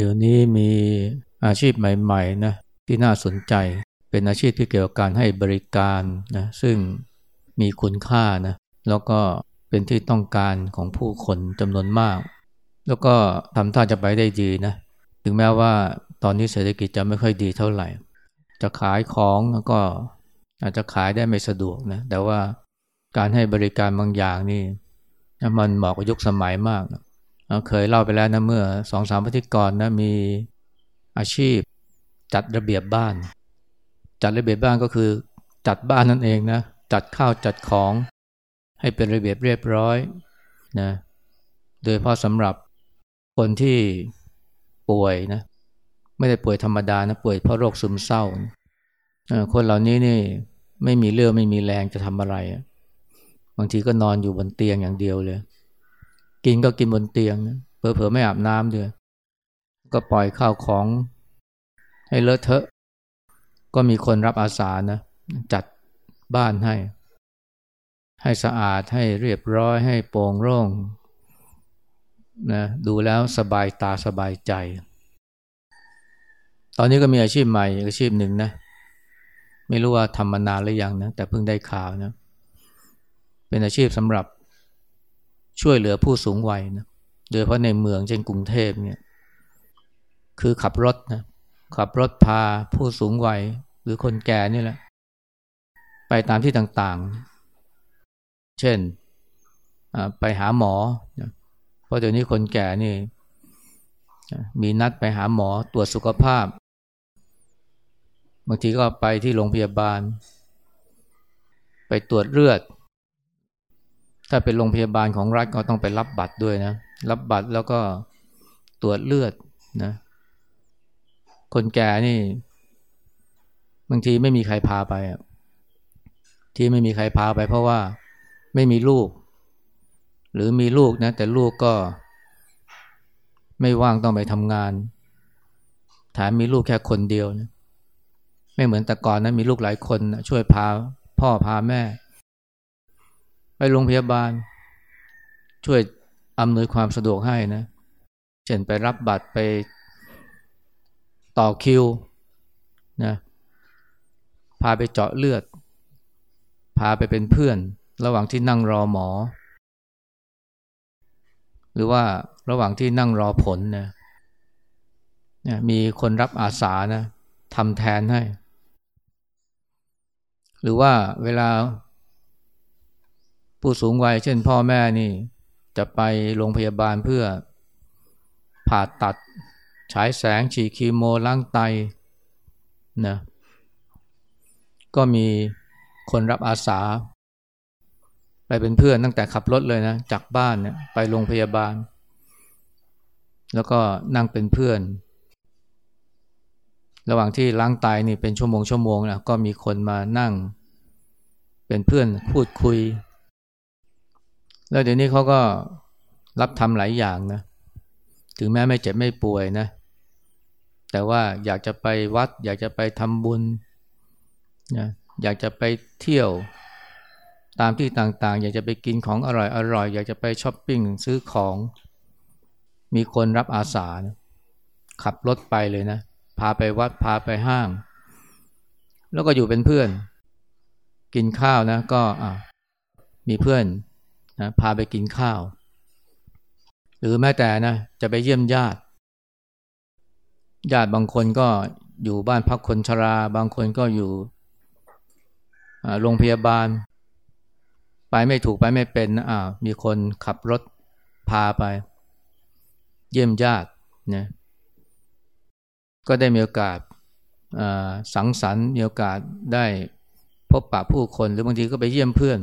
เดี๋ยวนี้มีอาชีพใหม่ๆนะที่น่าสนใจ เป็นอาชีพที่เกี่ยวกับการให้บริการนะซึ่งมีคุณค่านะแล้วก็เป็นที่ต้องการของผู้คนจำนวนมาก แล้วก็ทำท่าจะไปได้ดีนะถึงแม้ว่าตอนนี้เศรษฐกิจจะไม่ค่อยดีเท่าไหร่ จะขายของก็อาจจะขายได้ไม่สะดวกนะแต่ว่าการให้บริการบางอย่างนี่มันเหมาะกับยุคสมัยมากนะ เคยเล่าไปแล้วนะเมื่อสองสามปีก่อนนะมีอาชีพจัดระเบียบบ้าน จัดระเบียบบ้านก็คือจัดบ้านนั่นเองนะจัดข้าวจัดของให้เป็นระเบียบเรียบร้อยนะโดยเพราะสำหรับคนที่ป่วยนะไม่ได้ป่วยธรรมดานะป่วยเพราะโรคซึมเศร้า คนเหล่านี้นี่ไม่มีเลือดไม่มีแรงจะทำอะไร บางทีก็นอนอยู่บนเตียงอย่างเดียวเลย กินก็กินบนเตียงเผลอๆไม่อาบน้ำด้วยก็ปล่อยข้าวของให้เลอะเทอะ ก็มีคนรับอาสานะ จัดบ้านให้ ให้สะอาดให้เรียบร้อยให้โปร่งโล่งนะดูแล้วสบายตาสบายใจ ตอนนี้ก็มีอาชีพใหม่อาชีพหนึ่งนะ ไม่รู้ว่าทำมานานหรือยังนะ แต่เพิ่งได้ข่าวนะ เป็นอาชีพสำหรับ ช่วยเหลือผู้สูงวัยนะโดยเฉพาะในเมืองเช่นกรุงเทพเนี่ยคือขับรถนะขับรถพาผู้สูงวัยหรือคนแก่นี่แหละ ไปตามที่ต่างๆ เช่นไปหาหมอ เพราะเดี๋ยวนี้คนแก่นี่ มีนัดไปหาหมอตรวจสุขภาพ บางทีก็ไปที่โรงพยาบาล ไปตรวจเลือด ถ้าเป็นโรงพยาบาลของรัฐก็ต้องไปรับบัตรด้วยนะ รับบัตรแล้วก็ตรวจเลือดนะ คนแก่นี่ บางทีไม่มีใครพาไปที่ไม่มีใครพาไป เพราะว่าไม่มีลูก หรือมีลูกนะ แต่ลูกก็ ไม่ว่างต้องไปทำงานแถมมีลูกแค่คนเดียวนะไม่เหมือนแต่ก่อนนะมีลูกหลายคนนะช่วยพาพ่อพาแม่ ไปโรงพยาบาล ช่วยอำนวยความสะดวกให้นะ เช่นไปรับบัตรไปต่อคิวนะพาไปเจาะเลือด พาไปเป็นเพื่อน ระหว่างที่นั่งรอหมอ หรือว่าระหว่างที่นั่งรอผลนะนะมีคนรับอาสานะทำแทนให้ หรือว่าเวลา ผู้สูงวัยเช่นพ่อแม่นี่ จะไปโรงพยาบาลเพื่อผ่าตัด ฉายแสงฉีดคีโมล้างไตนะก็มีคนรับอาสา ไปเป็นเพื่อนตั้งแต่ขับรถเลยนะ จากบ้านเนี่ยไปโรงพยาบาล แล้วก็นั่งเป็นเพื่อน ระหว่างที่ล้างไตนี่เป็นชั่วโมงชั่วโมงนะก็มีคนมานั่ง เป็นเพื่อนพูดคุย แล้วเดี๋ยวนี้เขาก็รับทำหลายอย่างนะ ถึงแม้ไม่เจ็บไม่ป่วยนะ แต่ว่าอยากจะไปวัด อยากจะไปทำบุญนะอยากจะไปเที่ยวตามที่ต่างๆ อยากจะไปกินของอร่อยๆอยากจะไปช้อปปิ้งซื้อของ มีคนรับอาสานะขับรถไปเลยนะ พาไปวัดพาไปห้าง แล้วก็อยู่เป็นเพื่อน กินข้าวนะ ก็มีเพื่อน นะพาไปกินข้าว หรือแม้แต่นะจะไปเยี่ยมญาติ ญาติบางคนก็อยู่บ้านพักคนชรา บางคนก็อยู่โรงพยาบาล ไปไม่ถูกไปไม่เป็นอ่ามีคนขับรถพาไป เยี่ยมญาตินะก็ได้มีโอกาสสังสรรค์มีโอกาสได้พบปะผู้คนหรือบางทีก็ไปเยี่ยมเพื่อน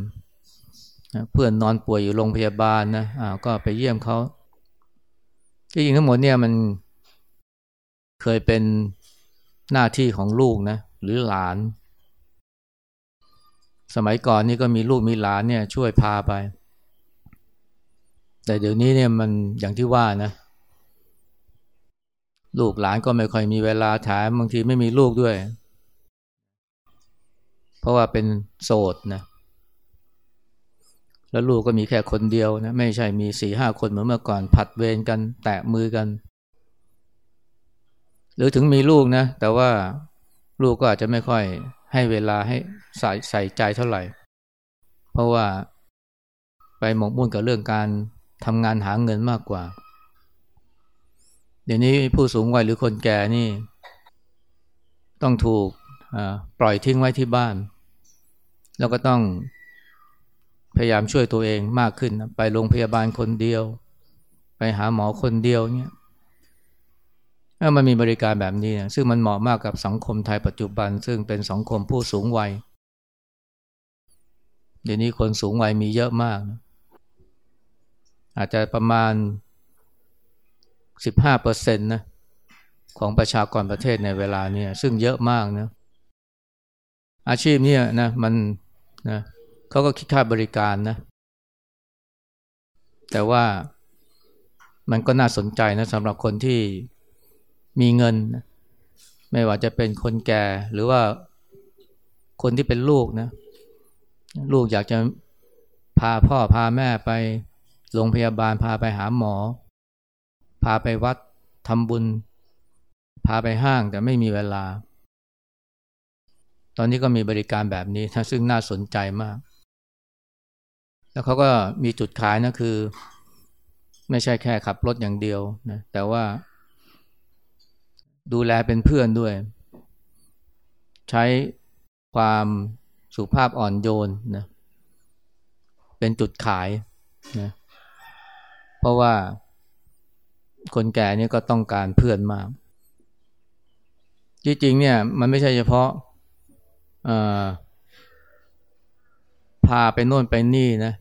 เพื่อนนอนป่วยอยู่โรงพยาบาลนะะก็ไปเยี่ยมเขาที่จริงทั้งหมดเนี่ยมันเคยเป็นหน้าที่ของลูกนะหรือหลาน สมัยก่อนนี่ก็มีลูกมีหลานเนี่ยช่วยพาไป แต่เดี๋ยวนี้เนี่ยมันอย่างที่ว่านะ ลูกหลานก็ไม่ค่อยมีเวลาถามบางทีไม่มีลูกด้วย เพราะว่าเป็นโสดนะ แล้วลูกก็มีแค่คนเดียวนะไม่ใช่มีสี่ห้าคนเหมือนเมื่อก่อนผัดเวรกันแตะมือกัน หรือถึงมีลูกนะ แต่ว่าลูกก็อาจจะไม่ค่อยให้เวลาให้ใส่ใส่ใจเท่าไหร่ เพราะว่าไปหมกมุ่นกับเรื่องการทำงานหาเงินมากกว่า เดี๋ยวนี้ผู้สูงวัยหรือคนแก่นี่ ต้องถูกปล่อยทิ้งไว้ที่บ้าน แล้วก็ต้อง พยายามช่วยตัวเองมากขึ้นไปโรงพยาบาลคนเดียว ไปหาหมอคนเดียวเนี่ยมันมีบริการแบบนี้นะซึ่งมันเหมาะมากกับสังคมไทยปัจจุบัน ซึ่งเป็นสังคมผู้สูงวัย เดี๋ยวนี้คนสูงวัยมีเยอะมาก อาจจะประมาณ 15เปอร์เซ็นต์นะของประชากรประเทศในเวลานี้ซึ่งเยอะมากนะอาชีพนี้นะมันนะ เขาก็คิดค่าบริการนะ แต่ว่ามันก็น่าสนใจนะสำหรับคนที่มีเงิน ไม่ว่าจะเป็นคนแก่หรือว่าคนที่เป็นลูกนะ ลูกอยากจะพาพ่อพาแม่ไปโรงพยาบาลพาไปหาหมอ พาไปวัดทำบุญ พาไปห้างแต่ไม่มีเวลา ตอนนี้ก็มีบริการแบบนี้ซึ่งน่าสนใจมาก แล้วเขาก็มีจุดขายนะคือ ไม่ใช่แค่ขับรถอย่างเดียวนะแต่ว่า ดูแลเป็นเพื่อนด้วย ใช้ความสุภาพอ่อนโยนนะเป็นจุดขายนะเพราะว่าคนแก่นี่ก็ต้องการเพื่อนมาก จริงๆเนี่ยมันไม่ใช่เฉพาะพาไปโน่นไปนี่นะ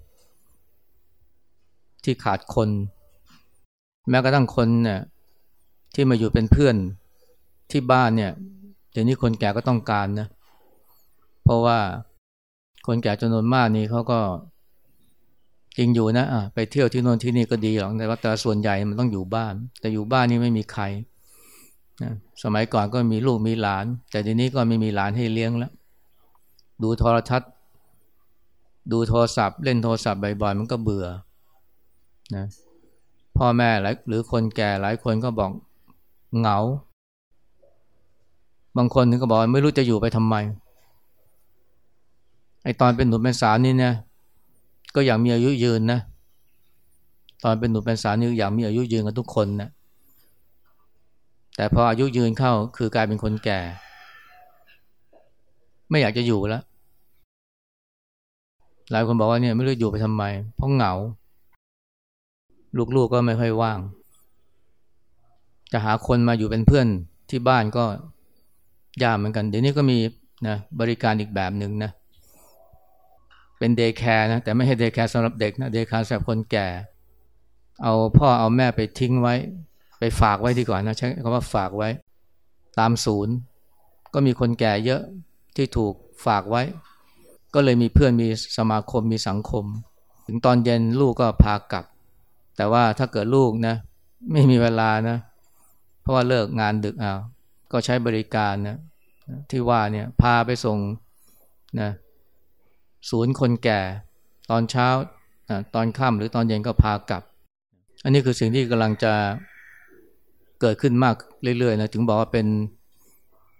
ที่ขาดคน แม้กระทั่งคนเนี่ยที่มาอยู่เป็นเพื่อนที่บ้านเนี่ยเดี๋ยวนี้คนแก่ก็ต้องการนะ เพราะว่าคนแก่จำนวนมากนี่เขาก็จริงอยู่นะะไปเที่ยวที่โน่นที่นี่ก็ดีหรอกแต่ว่าแต่ส่วนใหญ่มันต้องอยู่บ้าน แต่อยู่บ้านนี่ไม่มีใครนะสมัยก่อนก็มีลูกมีหลาน แต่ทีนี้ก็ไม่มีหลานให้เลี้ยงแล้ว ดูโทรทัศน์ ดูโทรศัพท์ เล่นโทรศัพท์บ่อยๆมันก็เบื่อ นะพ่อแม่หรือคนแก่หลายคนก็บอกเหงา บางคนถึงก็บอกไม่รู้จะอยู่ไปทำไม ไอตอนเป็นหนุ่มเป็นสาวนี่เนี่ยก็อยากมีอายุยืนนะ ตอนเป็นหนุ่มเป็นสาวนี่อยากมีอายุยืนกันทุกคนนะแต่พออายุยืนเข้าคือกลายเป็นคนแก่ ไม่อยากจะอยู่แล้ว หลายคนบอกว่าเนี่ยไม่รู้อยู่ไปทำไม เพราะเหงา ลูกๆก็ไม่ค่อยว่าง จะหาคนมาอยู่เป็นเพื่อนที่บ้านก็ยากเหมือนกัน เดี๋ยวนี้ก็มีนะบริการอีกแบบหนึ่งนะ เป็น day care นะ แต่ไม่ใช่ day care สำหรับเด็กนะ day care สำหรับคนแก่ เอาพ่อเอาแม่ไปทิ้งไว้ ไปฝากไว้ดีกว่านะ ใช้คำว่าฝากไว้ ตามศูนย์ ก็มีคนแก่เยอะที่ถูกฝากไว้ ก็เลยมีเพื่อนมีสมาคมมีสังคม ถึงตอนเย็นลูกก็พากลับ แต่ว่าถ้าเกิดลูกนะ ไม่มีเวลานะ เพราะว่าเลิกงานดึกอ่าก็ใช้บริการนะที่ว่าเนี่ยพาไปส่งนะศูนย์คนแก่ ตอนเช้าตอนค่ำหรือตอนเย็นก็พากลับ อันนี้คือสิ่งที่กำลังจะเกิดขึ้นมากเรื่อยๆนะถึงบอกว่าเป็น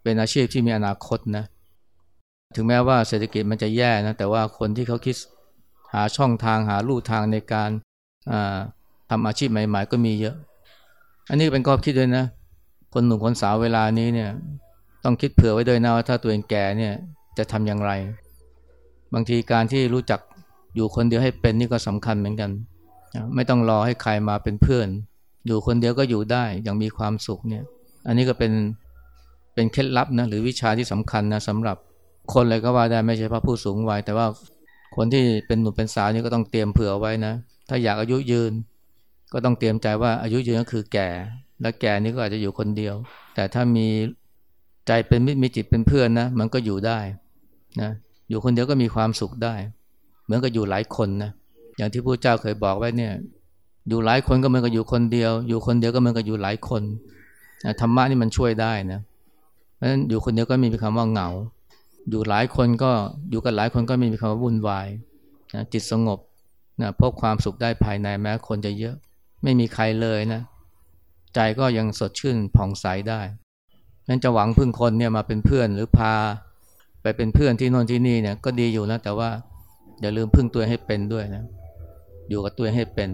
เป็นอาชีพที่มีอนาคตนะถึงแม้ว่าเศรษฐกิจมันจะแย่นะแต่ว่าคนที่เขาคิดหาช่องทางหาลู่ทางในการ ทำอาชีพใหม่ ๆ ก็มีเยอะ อันนี้เป็นข้อคิดด้วยนะ คนหนุ่มคนสาวเวลานี้เนี่ย ต้องคิดเผื่อไว้ด้วยนะว่าถ้าตัวเองแก่เนี่ยจะทำอย่างไร บางทีการที่รู้จักอยู่คนเดียวให้เป็นนี่ก็สำคัญเหมือนกัน ไม่ต้องรอให้ใครมาเป็นเพื่อน อยู่คนเดียวก็อยู่ได้อย่างมีความสุขเนี่ย อันนี้ก็เป็นเป็นเคล็ดลับนะหรือวิชาที่สำคัญนะสำหรับคนเลยก็ว่าได้ไม่ใช่พระผู้สูงวัยแต่ว่าคนที่เป็นหนุ่มเป็นสาวนี่ก็ต้องเตรียมเผื่อไว้นะ ถ้าอยากอายุยืน ก็ต้องเตรียมใจว่าอายุยืนก็คือแก่ และแก่นี่ก็อาจจะอยู่คนเดียว แต่ถ้ามีใจเป็นมิตรมีจิตเป็นเพื่อนนะมันก็อยู่ได้นะอยู่คนเดียวก็มีความสุขได้ เหมือนกับอยู่หลายคนนะอย่างที่พระเจ้าเคยบอกไว้เนี่ย อยู่หลายคนก็เหมือนกับอยู่คนเดียว อยู่คนเดียวก็เหมือนกับอยู่หลายคนธรรมะนี่มันช่วยได้นะเพราะฉะนั้นอยู่คนเดียวก็มีคำว่าเหงา อยู่หลายคนก็อยู่กันหลายคนก็มีคำว่าวุ่นวายนะจิตสงบนะพบความสุขได้ภายในแม้คนจะเยอะ ไม่มีใครเลยนะ ใจก็ยังสดชื่นผ่องใสได้นั้นจะหวังพึ่งคนเนี่ยมาเป็นเพื่อนหรือพา ไปเป็นเพื่อนที่โน่นที่นี่เนี่ยก็ดีอยู่นะ แต่ว่าอย่าลืมพึ่งตัวให้เป็นด้วยนะ อยู่กับตัวให้เป็น